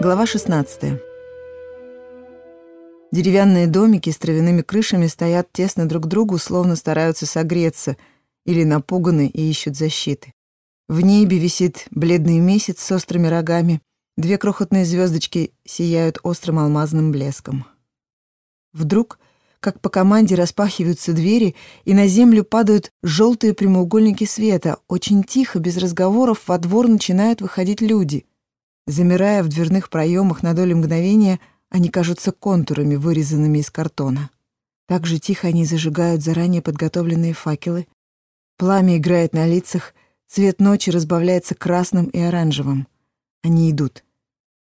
Глава 16. Деревянные домики с травяными крышами стоят тесно друг к другу, словно стараются согреться, или напуганы и ищут защиты. В небе висит бледный месяц с острыми рогами, две крохотные звездочки сияют острым алмазным блеском. Вдруг, как по команде, распахиваются двери, и на землю падают желтые прямоугольники света. Очень тихо, без разговоров, во двор начинают выходить люди. Замирая в дверных проемах на долю мгновения, они кажутся контурами, вырезанными из картона. Так же тихо они зажигают заранее подготовленные факелы. Пламя играет на лицах, цвет ночи разбавляется красным и оранжевым. Они идут.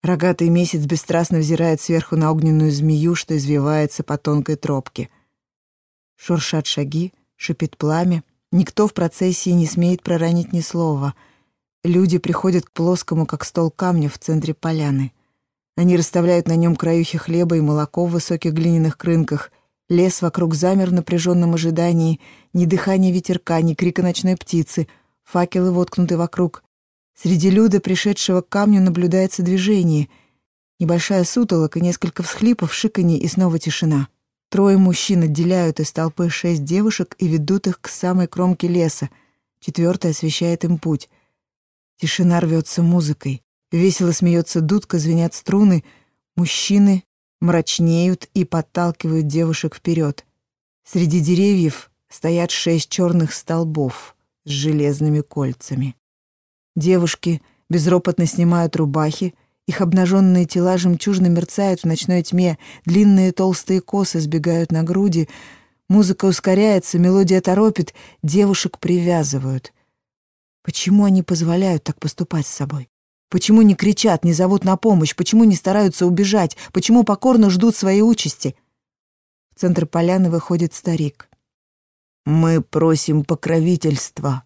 Рогатый месяц бесстрастно взирает сверху на огненную змею, что извивается по тонкой тропке. Шуршат шаги, шипит пламя. Никто в процессии не смеет проронить ни слова. Люди приходят к плоскому, как стол камня в центре поляны. Они расставляют на нем краюхи хлеба и молоко в высоких глиняных крынках. Лес вокруг замер в напряженном ожидании. Ни дыхания ветерка, ни крика ночной птицы. Факелы воткнуты вокруг. Среди люда, пришедшего к камню, наблюдается движение. Небольшая сутолока, несколько всхлипов, шиканье и снова тишина. Трое мужчин отделяют из толпы шесть девушек и ведут их к самой кромке леса. Четвертая освещает им путь. Тишина рвется музыкой. Весело смеется дудка, звенят струны. Мужчины мрачнеют и подталкивают девушек вперед. Среди деревьев стоят шесть черных столбов с железными кольцами. Девушки безропотно снимают рубахи, их обнаженные тела жемчужно мерцают в ночной тьме, длинные толстые косы сбегают на груди, музыка ускоряется, мелодия торопит, девушек привязывают. Почему они позволяют так поступать с собой? Почему не кричат, не зовут на помощь? Почему не стараются убежать? Почему покорно ждут своей участи? В центр поляны выходит старик. «Мы просим покровительства».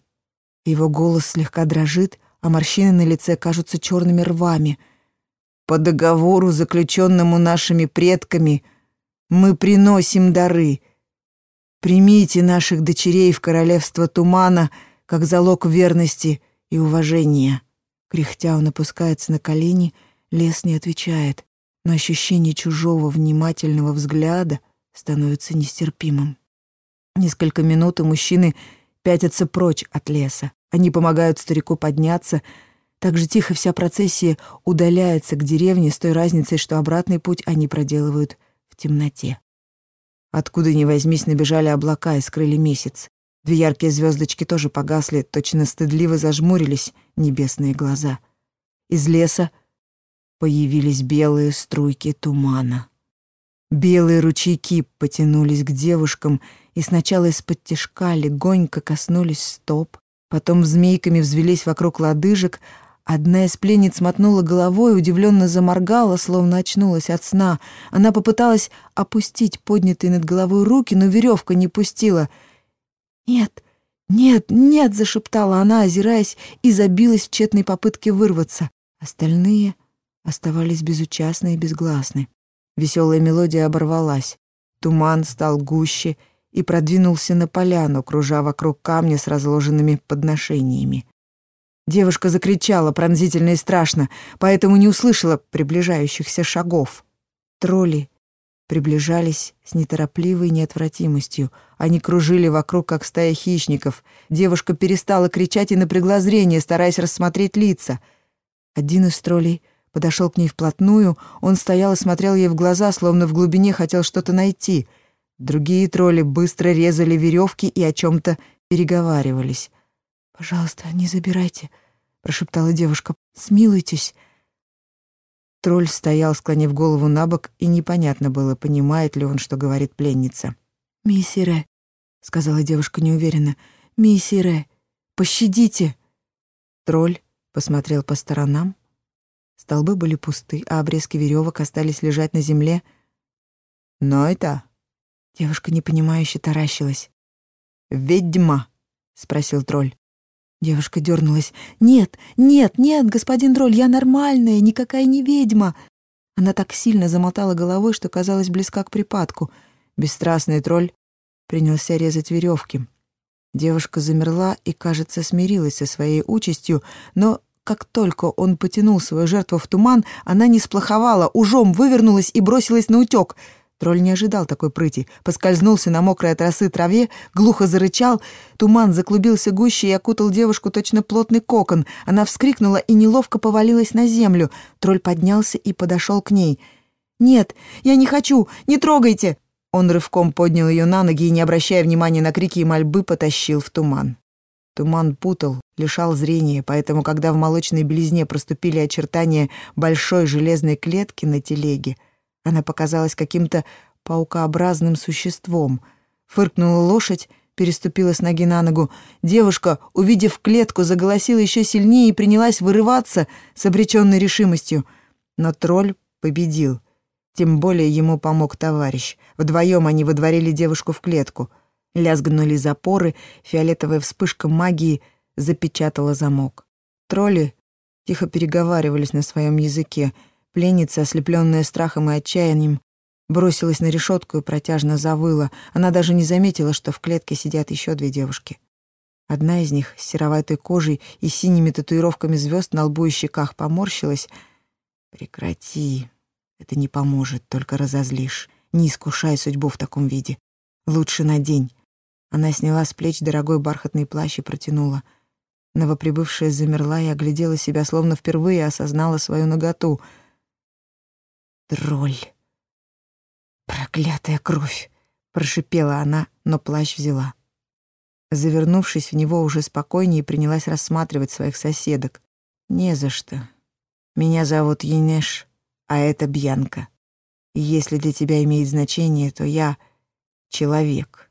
Его голос слегка дрожит, а морщины на лице кажутся черными рвами. «По договору, заключенному нашими предками, мы приносим дары. Примите наших дочерей в королевство тумана как залог верности и уважения». Кряхтя он опускается на колени, лес не отвечает, но ощущение чужого внимательного взгляда становится нестерпимым. Несколько минут и мужчины пятятся прочь от леса. Они помогают старику подняться. Так же тихо вся процессия удаляется к деревне с той разницей, что обратный путь они проделывают в темноте. Откуда ни возьмись, набежали облака и скрыли месяц. Две яркие звездочки тоже погасли, точно стыдливо зажмурились небесные глаза. Из леса появились белые струйки тумана. Белые ручейки потянулись к девушкам и сначала из-под тишка легонько коснулись стоп, потом змейками взвелись вокруг лодыжек, Одна из пленниц мотнула головой, удивленно заморгала, словно очнулась от сна. Она попыталась опустить поднятые над головой руки, но веревка не пустила — «Нет, нет, нет!» — зашептала она, озираясь, и забилась в тщетной попытке вырваться. Остальные оставались безучастны и безгласны. Веселая мелодия оборвалась. Туман стал гуще и продвинулся на поляну, кружа вокруг камня с разложенными подношениями. Девушка закричала пронзительно и страшно, поэтому не услышала приближающихся шагов. Тролли приближались с неторопливой неотвратимостью. Они кружили вокруг, как стая хищников. Девушка перестала кричать и напрягла зрение, стараясь рассмотреть лица. Один из троллей подошел к ней вплотную. Он стоял и смотрел ей в глаза, словно в глубине хотел что-то найти. Другие тролли быстро резали веревки и о чем-то переговаривались. «Пожалуйста, не забирайте», — прошептала девушка. «Смилуйтесь». Тролль стоял, склонив голову на бок, и непонятно было, понимает ли он, что говорит пленница. «Миссире», — сказала девушка неуверенно, — «миссире, пощадите». Тролль посмотрел по сторонам. Столбы были пусты, а обрезки веревок остались лежать на земле. «Но это...» Девушка непонимающе таращилась. «Ведьма?» — спросил тролль. Девушка дернулась. «Нет, нет, нет, господин Дроль, я нормальная, никакая не ведьма!» Она так сильно замотала головой, что казалась близка к припадку. Бесстрастный тролль принялся резать веревки. Девушка замерла и, кажется, смирилась со своей участью, но как только он потянул свою жертву в туман, она не сплоховала, ужом вывернулась и бросилась на утек. Тролль не ожидал такой прыти, поскользнулся на мокрой от росы траве, глухо зарычал, туман заклубился гуще и окутал девушку точно плотный кокон. Она вскрикнула и неловко повалилась на землю. Тролль поднялся и подошел к ней. «Нет, я не хочу! Не трогайте!» Он рывком поднял ее на ноги и, не обращая внимания на крики и мольбы, потащил в туман. Туман путал, лишал зрения, поэтому, когда в молочной белизне проступили очертания большой железной клетки на телеге, она показалась каким-то паукообразным существом. Фыркнула лошадь, переступила с ноги на ногу. Девушка, увидев клетку, заголосила еще сильнее и принялась вырываться с обреченной решимостью. Но тролль победил. Тем более ему помог товарищ. Вдвоем они выдворили девушку в клетку — Лязгнули запоры, фиолетовая вспышка магии запечатала замок. Тролли тихо переговаривались на своем языке. Пленница, ослепленная страхом и отчаянием, бросилась на решетку и протяжно завыла. Она даже не заметила, что в клетке сидят еще две девушки. Одна из них с сероватой кожей и синими татуировками звезд на лбу и щеках поморщилась. «Прекрати. Это не поможет, только разозлишь. Не искушай судьбу в таком виде. Лучше надень. Она сняла с плеч дорогой бархатный плащ и протянула. Новоприбывшая замерла и оглядела себя, словно впервые осознала свою наготу. «Тролль! Проклятая кровь!» — прошипела она, но плащ взяла. Завернувшись в него уже спокойнее, принялась рассматривать своих соседок. «Не за что. Меня зовут Енеш, а это Бьянка. И если для тебя имеет значение, то я — человек».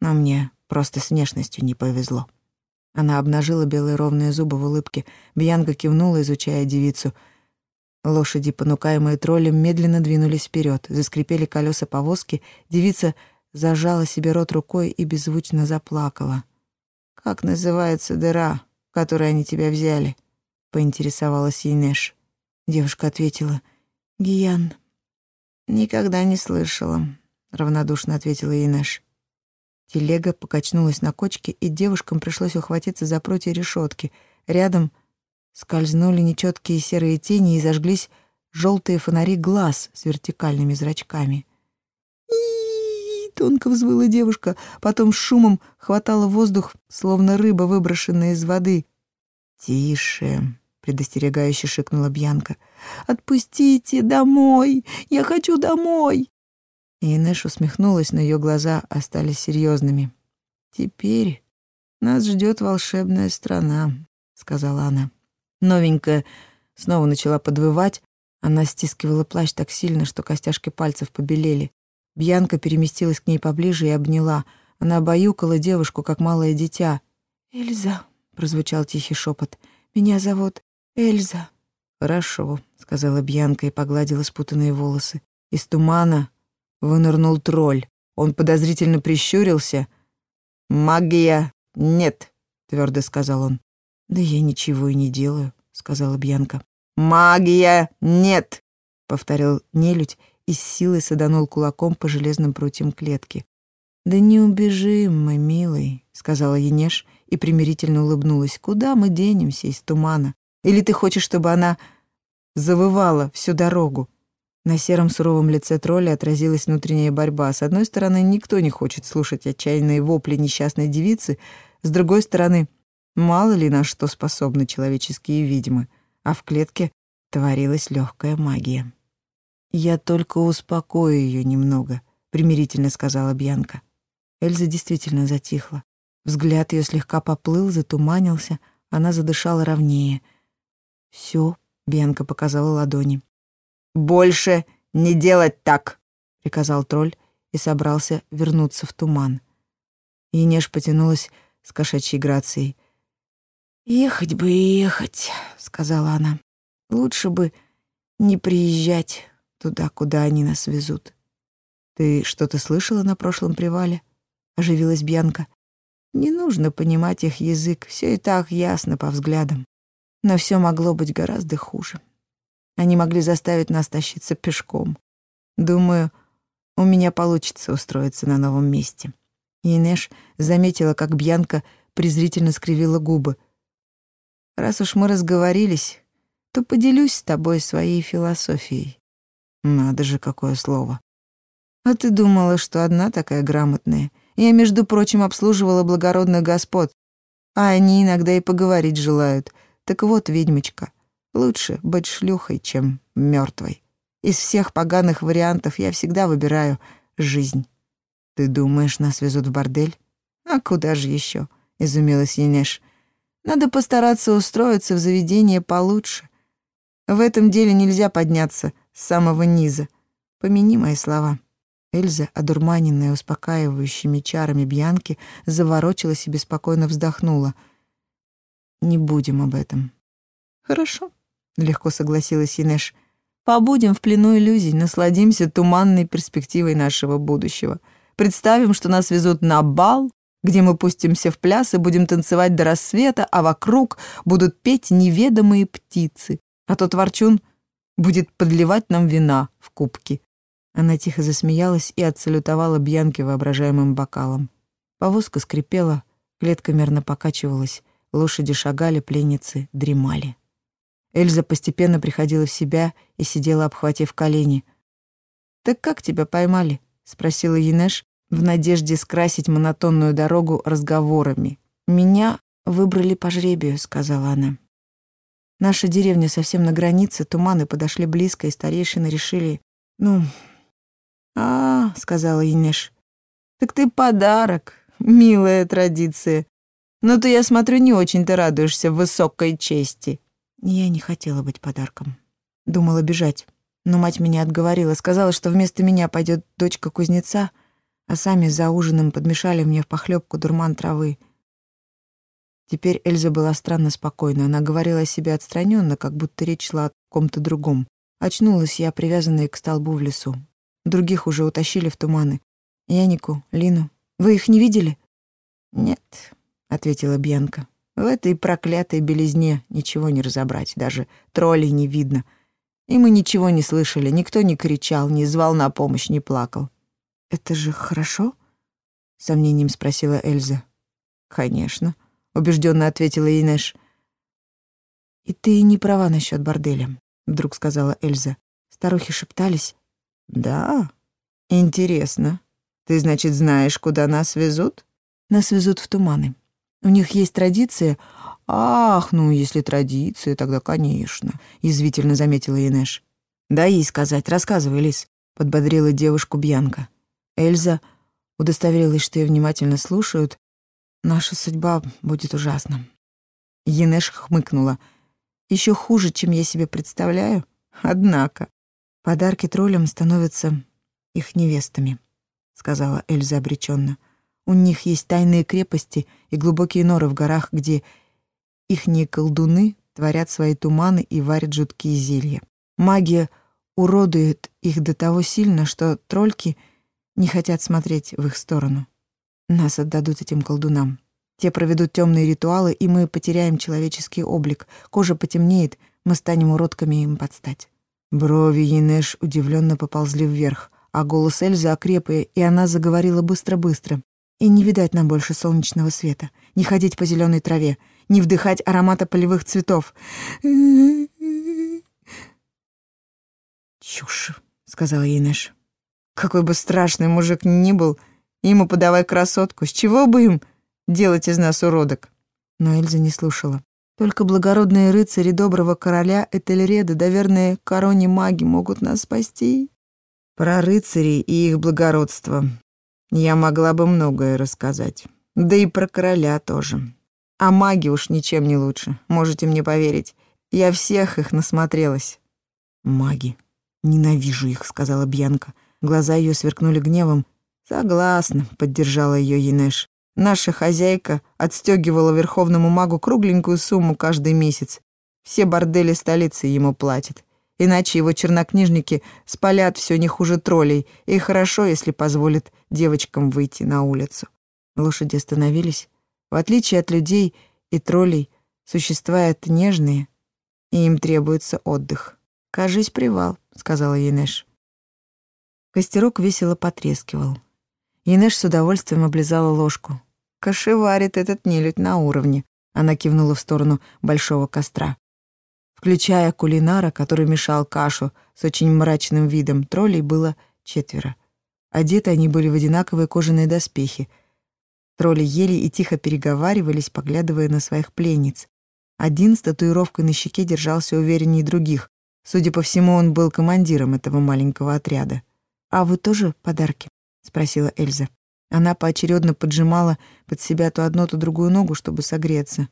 Но мне просто с внешностью не повезло. Она обнажила белые ровные зубы в улыбке. Бьянка кивнула, изучая девицу. Лошади, понукаемые троллем, медленно двинулись вперед. Заскрипели колеса повозки. Девица зажала себе рот рукой и беззвучно заплакала. «Как называется дыра, в которой они тебя взяли?» — поинтересовалась Енеш. Девушка ответила. «Гиян». «Никогда не слышала», — равнодушно ответила Енеш. Телега покачнулась на кочке, и девушкам пришлось ухватиться за прутья решетки. Рядом скользнули нечеткие серые тени и зажглись желтые фонари глаз с вертикальными зрачками. тонко взвыла девушка, потом с шумом хватала воздух, словно рыба, выброшенная из воды. «Тише!» — предостерегающе шикнула Бьянка. «Отпустите домой! Я хочу домой!» И Инеш усмехнулась, но ее глаза остались серьезными. «Теперь нас ждет волшебная страна», — сказала она. Новенькая снова начала подвывать. Она стискивала плащ так сильно, что костяшки пальцев побелели. Бьянка переместилась к ней поближе и обняла. Она обаюкала девушку, как малое дитя. «Эльза», — прозвучал тихий шепот, — «меня зовут Эльза». «Хорошо», — сказала Бьянка и погладила спутанные волосы. Из тумана Вынырнул тролль. Он подозрительно прищурился. «Магия нет», — твердо сказал он. «Да я ничего и не делаю», — сказала Бьянка. «Магия нет», — повторил нелюдь и с силой саданул кулаком по железным прутьям клетки. «Да не убежим мы, милый», — сказала Енеш и примирительно улыбнулась. «Куда мы денемся из тумана? Или ты хочешь, чтобы она завывала всю дорогу?» На сером суровом лице тролля отразилась внутренняя борьба. С одной стороны, никто не хочет слушать отчаянные вопли несчастной девицы, с другой стороны, мало ли на что способны человеческие ведьмы, а в клетке творилась легкая магия. «Я только успокою ее немного», — примирительно сказала Бьянка. Эльза действительно затихла. Взгляд ее слегка поплыл, затуманился, она задышала ровнее. «Все», — Бьянка показала ладони. «Больше не делать так!» — приказал тролль и собрался вернуться в туман. Енеш потянулась с кошачьей грацией. «Ехать бы и ехать», — сказала она. «Лучше бы не приезжать туда, куда они нас везут». «Ты что-то слышала на прошлом привале?» — оживилась Бьянка. «Не нужно понимать их язык, все и так ясно по взглядам. Но все могло быть гораздо хуже». Они могли заставить нас тащиться пешком. Думаю, у меня получится устроиться на новом месте». Инеш заметила, как Бьянка презрительно скривила губы. Раз уж мы разговорились, то поделюсь с тобой своей философией. Надо же, какое слово. А ты думала, что одна такая грамотная? Я, между прочим, обслуживала благородных господ, а они иногда и поговорить желают. Так вот, ведьмочка, лучше быть шлюхой, чем мертвой. Из всех поганых вариантов я всегда выбираю жизнь. Ты думаешь, нас везут в бордель? А куда же еще? изумилась Енеш. Надо постараться устроиться в заведение получше. В этом деле нельзя подняться с самого низа. Помяни мои слова. Эльза, одурманенная успокаивающими чарами Бьянки, заворочилась и беспокойно вздохнула. «Не будем об этом». «Хорошо», — легко согласилась Инеш. «Побудем в плену иллюзий, насладимся туманной перспективой нашего будущего. Представим, что нас везут на бал, где мы пустимся в пляс и будем танцевать до рассвета, а вокруг будут петь неведомые птицы, а тот ворчун будет подливать нам вина в кубки. Она тихо засмеялась и отсалютовала Бьянке воображаемым бокалом. Повозка скрипела, клетка мерно покачивалась, лошади шагали, пленницы дремали. Эльза постепенно приходила в себя и сидела, обхватив колени. «Так как тебя поймали?» — спросила Енеш в надежде скрасить монотонную дорогу разговорами. «Меня выбрали по жребию», — сказала она. «Наша деревня совсем на границе, туманы подошли близко, и старейшины решили, ну, «А, — сказала Енеш, — так ты подарок, милая традиция. Но ты, я смотрю, не очень-то радуешься высокой чести». Я не хотела быть подарком. Думала бежать, но мать меня отговорила, сказала, что вместо меня пойдет дочка кузнеца, а сами за ужином подмешали мне в похлебку дурман травы. Теперь Эльза была странно спокойна. Она говорила о себе отстраненно, как будто речь шла о ком-то другом. Очнулась я, привязанная к столбу в лесу. Других уже утащили в туманы. Янику, Лину. Вы их не видели? Нет, ответила Бьянка. В этой проклятой белизне ничего не разобрать, даже троллей не видно. И мы ничего не слышали, никто не кричал, не звал на помощь, не плакал. «Это же хорошо?» — сомнением спросила Эльза. «Конечно», — убежденно ответила Инеш. «И ты не права насчет борделя», — вдруг сказала Эльза. Старухи шептались, «Да? Интересно. Ты, значит, знаешь, куда нас везут?» «Нас везут в туманы. У них есть традиция...» «Ах, ну, если традиция, тогда, конечно», — язвительно заметила Инеш. «Да ей сказать, рассказывай, Лис», — подбодрила девушку Бьянка. Эльза удостоверилась, что ее внимательно слушают. «Наша судьба будет ужасна». Енеш хмыкнула. «Еще хуже, чем я себе представляю. Однако...» Подарки троллям становятся их невестами, сказала Эльза обреченно. У них есть тайные крепости и глубокие норы в горах, где ихние колдуны творят свои туманы и варят жуткие зелья. Магия уродует их до того сильно, что трольки не хотят смотреть в их сторону. Нас отдадут этим колдунам. Те проведут темные ритуалы, и мы потеряем человеческий облик. Кожа потемнеет, мы станем уродками им подстать. Брови Енеш удивленно поползли вверх, а голос Эльзы окреп, и она заговорила быстро-быстро. «И не видать нам больше солнечного света, не ходить по зеленой траве, не вдыхать аромата полевых цветов». «Чушь», — сказала Енеш. «Какой бы страшный мужик ни был, ему подавай красотку, с чего бы им делать из нас уродок?» Но Эльза не слушала. Только благородные рыцари доброго короля Этельреда, доверные короне маги, могут нас спасти. Про рыцарей и их благородство я могла бы многое рассказать. Да и про короля тоже. А маги уж ничем не лучше, можете мне поверить. Я всех их насмотрелась. Маги. Ненавижу их, сказала Бьянка. Глаза ее сверкнули гневом. Согласна, поддержала ее Енеш. Наша хозяйка отстегивала верховному магу кругленькую сумму каждый месяц. Все бордели столицы ему платят. Иначе его чернокнижники спалят все не хуже троллей, и хорошо, если позволят девочкам выйти на улицу. Лошади остановились. В отличие от людей и троллей, существа это нежные, и им требуется отдых. «Кажись, привал», — сказала Енеш. Костерок весело потрескивал. Инеш с удовольствием облизала ложку. Кашеварит этот нелюдь на уровне. Она кивнула в сторону большого костра. Включая кулинара, который мешал кашу с очень мрачным видом, троллей было четверо. Одеты они были в одинаковые кожаные доспехи. Тролли ели и тихо переговаривались, поглядывая на своих пленниц. Один с татуировкой на щеке держался увереннее других. Судя по всему, он был командиром этого маленького отряда. «А вы тоже подарки?» — спросила Эльза. Она поочередно поджимала под себя то одну, то другую ногу, чтобы согреться.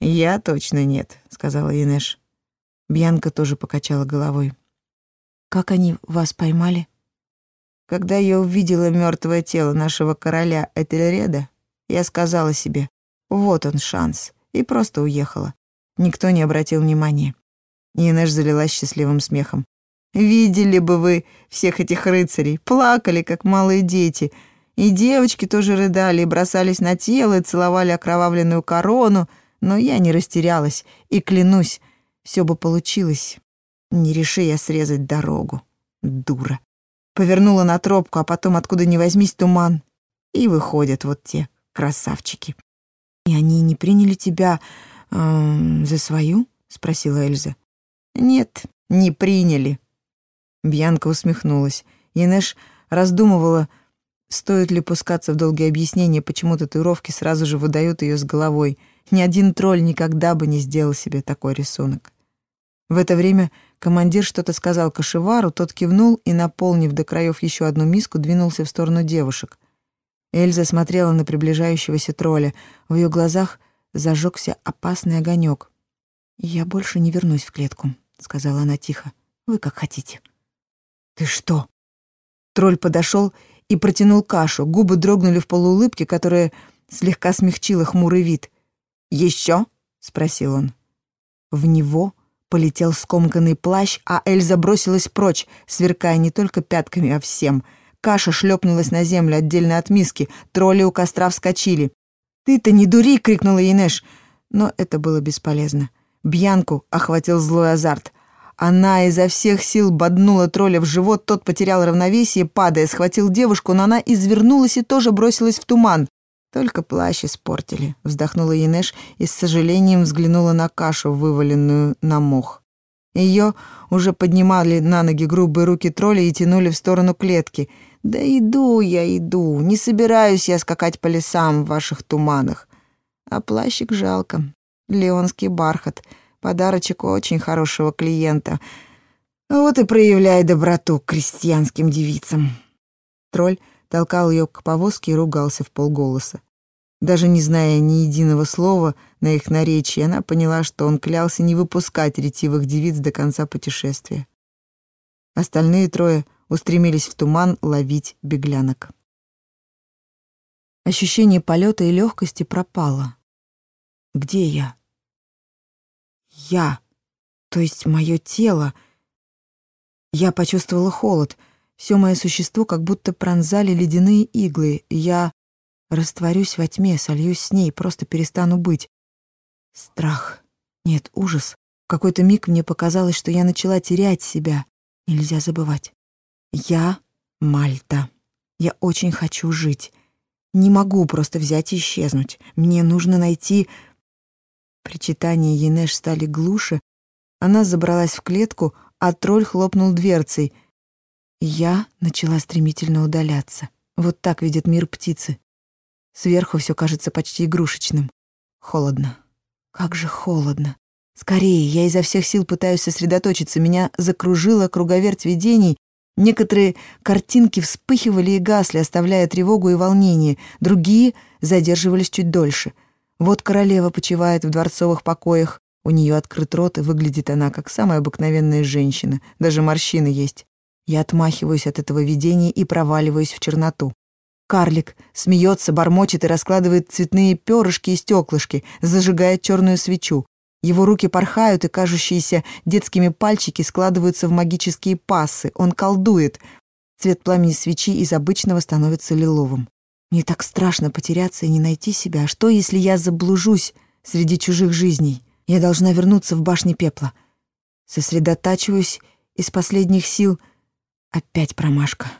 «Я точно нет», — сказала Инеш. Бьянка тоже покачала головой. «Как они вас поймали?» Когда я увидела мертвое тело нашего короля Этельреда, я сказала себе, вот он шанс, и просто уехала. Никто не обратил внимания. Инеш залилась счастливым смехом. «Видели бы вы всех этих рыцарей, плакали, как малые дети», и девочки тоже рыдали и бросались на тело и целовали окровавленную корону, но я не растерялась и, клянусь, все бы получилось. Не реши я срезать дорогу. Дура. Повернула на тропку, а потом откуда ни возьмись туман. И выходят вот те красавчики. «И они не приняли тебя э, за свою?» — спросила Эльза. «Нет, не приняли». Бьянка усмехнулась. Инеш раздумывала, Стоит ли пускаться в долгие объяснения, почему татуировки сразу же выдают ее с головой? Ни один тролль никогда бы не сделал себе такой рисунок. В это время командир что-то сказал Кашевару, тот кивнул и, наполнив до краев еще одну миску, двинулся в сторону девушек. Эльза смотрела на приближающегося тролля. В ее глазах зажегся опасный огонек. «Я больше не вернусь в клетку», — сказала она тихо. «Вы как хотите». «Ты что?» Тролль подошел и протянул кашу. Губы дрогнули в полуулыбке, которая слегка смягчила хмурый вид. «Еще?» — спросил он. В него полетел скомканный плащ, а Эльза бросилась прочь, сверкая не только пятками, а всем. Каша шлепнулась на землю отдельно от миски, тролли у костра вскочили. «Ты-то не дури!» — крикнула Инеш. Но это было бесполезно. Бьянку охватил злой азарт — она изо всех сил боднула тролля в живот, тот потерял равновесие, падая, схватил девушку, но она извернулась и тоже бросилась в туман. Только плащ испортили, вздохнула Инеш и с сожалением взглянула на кашу, вываленную на мох. Ее уже поднимали на ноги грубые руки тролля и тянули в сторону клетки. «Да иду я, иду, не собираюсь я скакать по лесам в ваших туманах. А плащик жалко, леонский бархат — Подарочек очень хорошего клиента. Вот и проявляй доброту к крестьянским девицам. Тролль толкал ее к повозке и ругался в полголоса. Даже не зная ни единого слова на их наречии, она поняла, что он клялся не выпускать ретивых девиц до конца путешествия. Остальные трое устремились в туман ловить беглянок. Ощущение полета и легкости пропало. Где я? Я, то есть мое тело. Я почувствовала холод. Все мое существо как будто пронзали ледяные иглы. Я растворюсь во тьме, сольюсь с ней, просто перестану быть. Страх. Нет, ужас. В какой-то миг мне показалось, что я начала терять себя. Нельзя забывать. Я Мальта. Я очень хочу жить. Не могу просто взять и исчезнуть. Мне нужно найти Причитания Енеш стали глуше. Она забралась в клетку, а тролль хлопнул дверцей. Я начала стремительно удаляться. Вот так видят мир птицы. Сверху все кажется почти игрушечным. Холодно. Как же холодно. Скорее, я изо всех сил пытаюсь сосредоточиться. Меня закружила круговерть видений. Некоторые картинки вспыхивали и гасли, оставляя тревогу и волнение. Другие задерживались чуть дольше — вот королева почивает в дворцовых покоях. У нее открыт рот, и выглядит она как самая обыкновенная женщина. Даже морщины есть. Я отмахиваюсь от этого видения и проваливаюсь в черноту. Карлик смеется, бормочет и раскладывает цветные перышки и стеклышки, зажигает черную свечу. Его руки порхают, и кажущиеся детскими пальчики складываются в магические пассы. Он колдует. Цвет пламени свечи из обычного становится лиловым. Мне так страшно потеряться и не найти себя. А что, если я заблужусь среди чужих жизней? Я должна вернуться в башне пепла. Сосредотачиваюсь из последних сил. Опять промашка.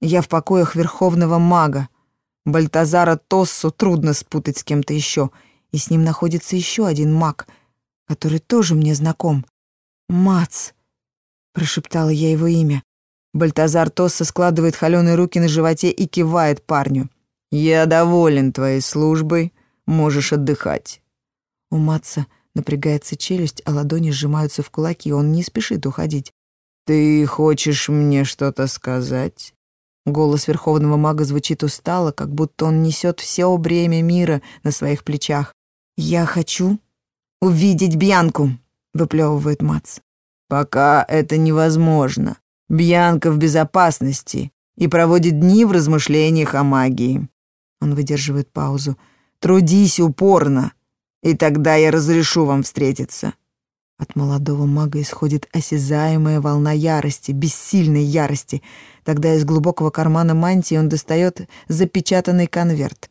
Я в покоях верховного мага. Бальтазара Тоссу трудно спутать с кем-то еще. и с ним находится еще один маг, который тоже мне знаком. «Мац!» — прошептала я его имя. Бальтазар Тосса складывает холеные руки на животе и кивает парню. «Я доволен твоей службой, можешь отдыхать». У Матца напрягается челюсть, а ладони сжимаются в кулаки, он не спешит уходить. «Ты хочешь мне что-то сказать?» Голос верховного мага звучит устало, как будто он несет все бремя мира на своих плечах. «Я хочу увидеть Бьянку», — выплевывает Мац. «Пока это невозможно. Бьянка в безопасности и проводит дни в размышлениях о магии». Он выдерживает паузу. «Трудись упорно, и тогда я разрешу вам встретиться». От молодого мага исходит осязаемая волна ярости, бессильной ярости. Тогда из глубокого кармана мантии он достает запечатанный конверт.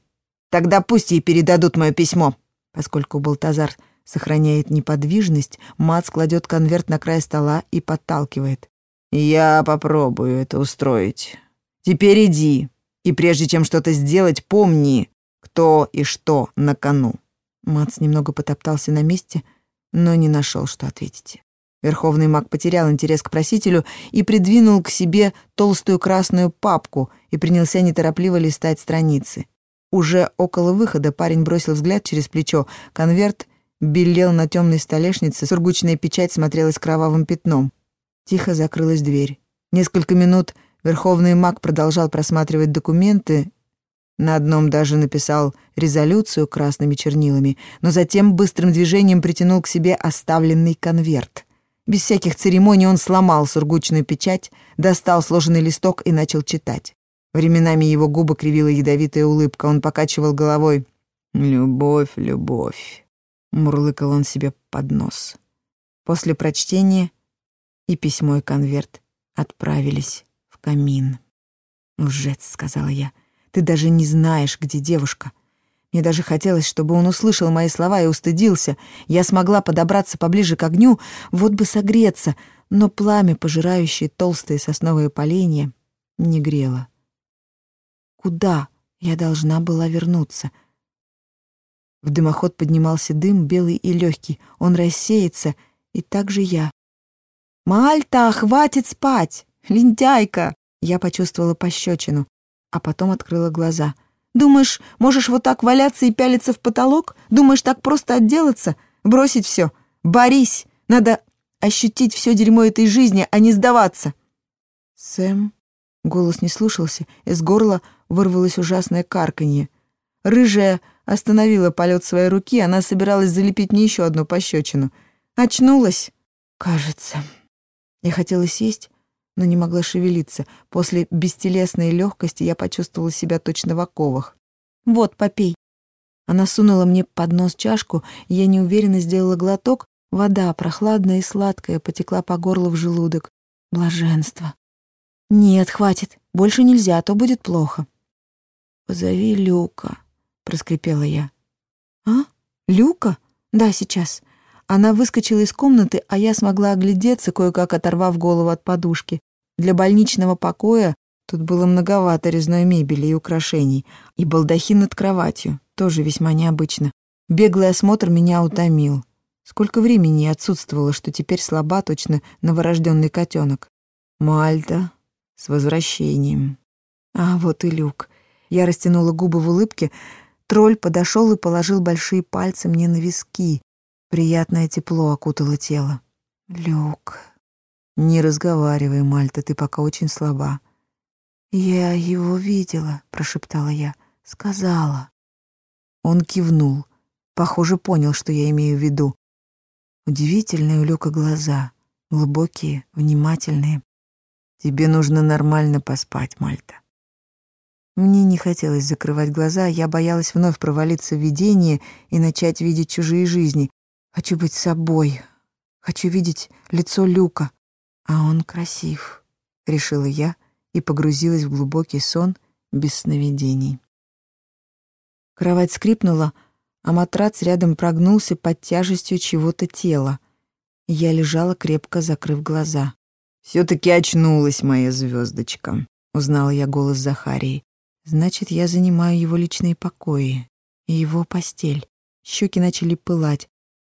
«Тогда пусть ей передадут мое письмо». Поскольку Балтазар сохраняет неподвижность, Мац кладет конверт на край стола и подталкивает. «Я попробую это устроить. Теперь иди, и прежде чем что-то сделать, помни, кто и что на кону». Мац немного потоптался на месте — но не нашел, что ответить. Верховный маг потерял интерес к просителю и придвинул к себе толстую красную папку и принялся неторопливо листать страницы. Уже около выхода парень бросил взгляд через плечо. Конверт белел на темной столешнице, сургучная печать смотрелась кровавым пятном. Тихо закрылась дверь. Несколько минут Верховный маг продолжал просматривать документы, на одном даже написал резолюцию красными чернилами, но затем быстрым движением притянул к себе оставленный конверт. Без всяких церемоний он сломал сургучную печать, достал сложенный листок и начал читать. Временами его губы кривила ядовитая улыбка, он покачивал головой. «Любовь, любовь», — мурлыкал он себе под нос. После прочтения и письмо, и конверт отправились камин. «Лжец», — сказала я, — ты даже не знаешь, где девушка. Мне даже хотелось, чтобы он услышал мои слова и устыдился. Я смогла подобраться поближе к огню, вот бы согреться, но пламя, пожирающее толстые сосновые поленья, не грело. Куда я должна была вернуться? В дымоход поднимался дым, белый и легкий. Он рассеется, и так же я. «Мальта, хватит спать! Лентяйка!» Я почувствовала пощечину а потом открыла глаза. «Думаешь, можешь вот так валяться и пялиться в потолок? Думаешь, так просто отделаться? Бросить все? Борись! Надо ощутить все дерьмо этой жизни, а не сдаваться!» «Сэм...» Голос не слушался, из горла вырвалось ужасное карканье. Рыжая остановила полет своей руки, она собиралась залепить мне еще одну пощечину. Очнулась, кажется. Я хотела сесть, но не могла шевелиться. После бестелесной легкости я почувствовала себя точно в оковах. «Вот, попей». Она сунула мне под нос чашку, я неуверенно сделала глоток. Вода, прохладная и сладкая, потекла по горлу в желудок. Блаженство. «Нет, хватит. Больше нельзя, а то будет плохо». «Позови Люка», — проскрипела я. «А? Люка? Да, сейчас». Она выскочила из комнаты, а я смогла оглядеться, кое-как оторвав голову от подушки. Для больничного покоя тут было многовато резной мебели и украшений, и балдахин над кроватью, тоже весьма необычно. Беглый осмотр меня утомил. Сколько времени я отсутствовала, что теперь слаба точно новорожденный котенок. Мальта, с возвращением. А вот и люк. Я растянула губы в улыбке. Тролль подошел и положил большие пальцы мне на виски. Приятное тепло окутало тело. Люк. «Не разговаривай, Мальта, ты пока очень слаба». «Я его видела», — прошептала я. «Сказала». Он кивнул. Похоже, понял, что я имею в виду. Удивительные у Люка глаза. Глубокие, внимательные. «Тебе нужно нормально поспать, Мальта». Мне не хотелось закрывать глаза, я боялась вновь провалиться в видение и начать видеть чужие жизни. Хочу быть собой. Хочу видеть лицо Люка, «А он красив», — решила я и погрузилась в глубокий сон без сновидений. Кровать скрипнула, а матрац рядом прогнулся под тяжестью чего-то тела. Я лежала, крепко закрыв глаза. «Все-таки очнулась моя звездочка», — узнала я голос Захарии. «Значит, я занимаю его личные покои и его постель. Щеки начали пылать.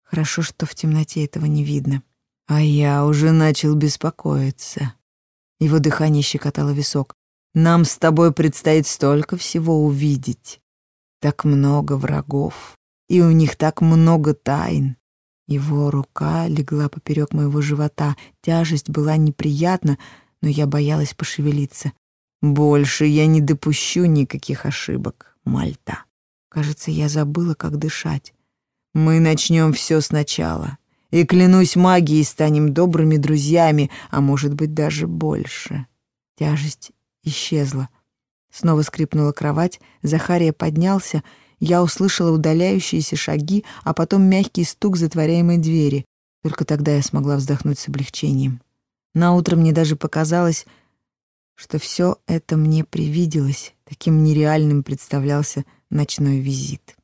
Хорошо, что в темноте этого не видно. А я уже начал беспокоиться. Его дыхание щекотало висок. Нам с тобой предстоит столько всего увидеть. Так много врагов, и у них так много тайн. Его рука легла поперек моего живота. Тяжесть была неприятна, но я боялась пошевелиться. Больше я не допущу никаких ошибок, Мальта. Кажется, я забыла, как дышать. Мы начнем все сначала. И, клянусь магией, станем добрыми друзьями, а может быть, даже больше. Тяжесть исчезла. Снова скрипнула кровать, Захария поднялся, я услышала удаляющиеся шаги, а потом мягкий стук затворяемой двери. Только тогда я смогла вздохнуть с облегчением. Наутро мне даже показалось, что все это мне привиделось, таким нереальным представлялся ночной визит.